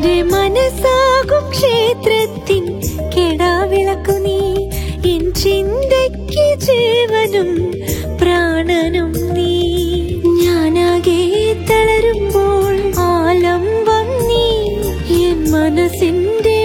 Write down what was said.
എന്റെ മനസ്സാകും ക്ഷേത്രത്തിൻ കെടാവിളക്കു നീ. എൻ ചിന്തയ്ക്ക് ജീവനും പ്രാണനും നീ. ഞാനാകെ തളരുമ്പോൾ ആലംബം നീ. എൻ മനസ്സിന്റെ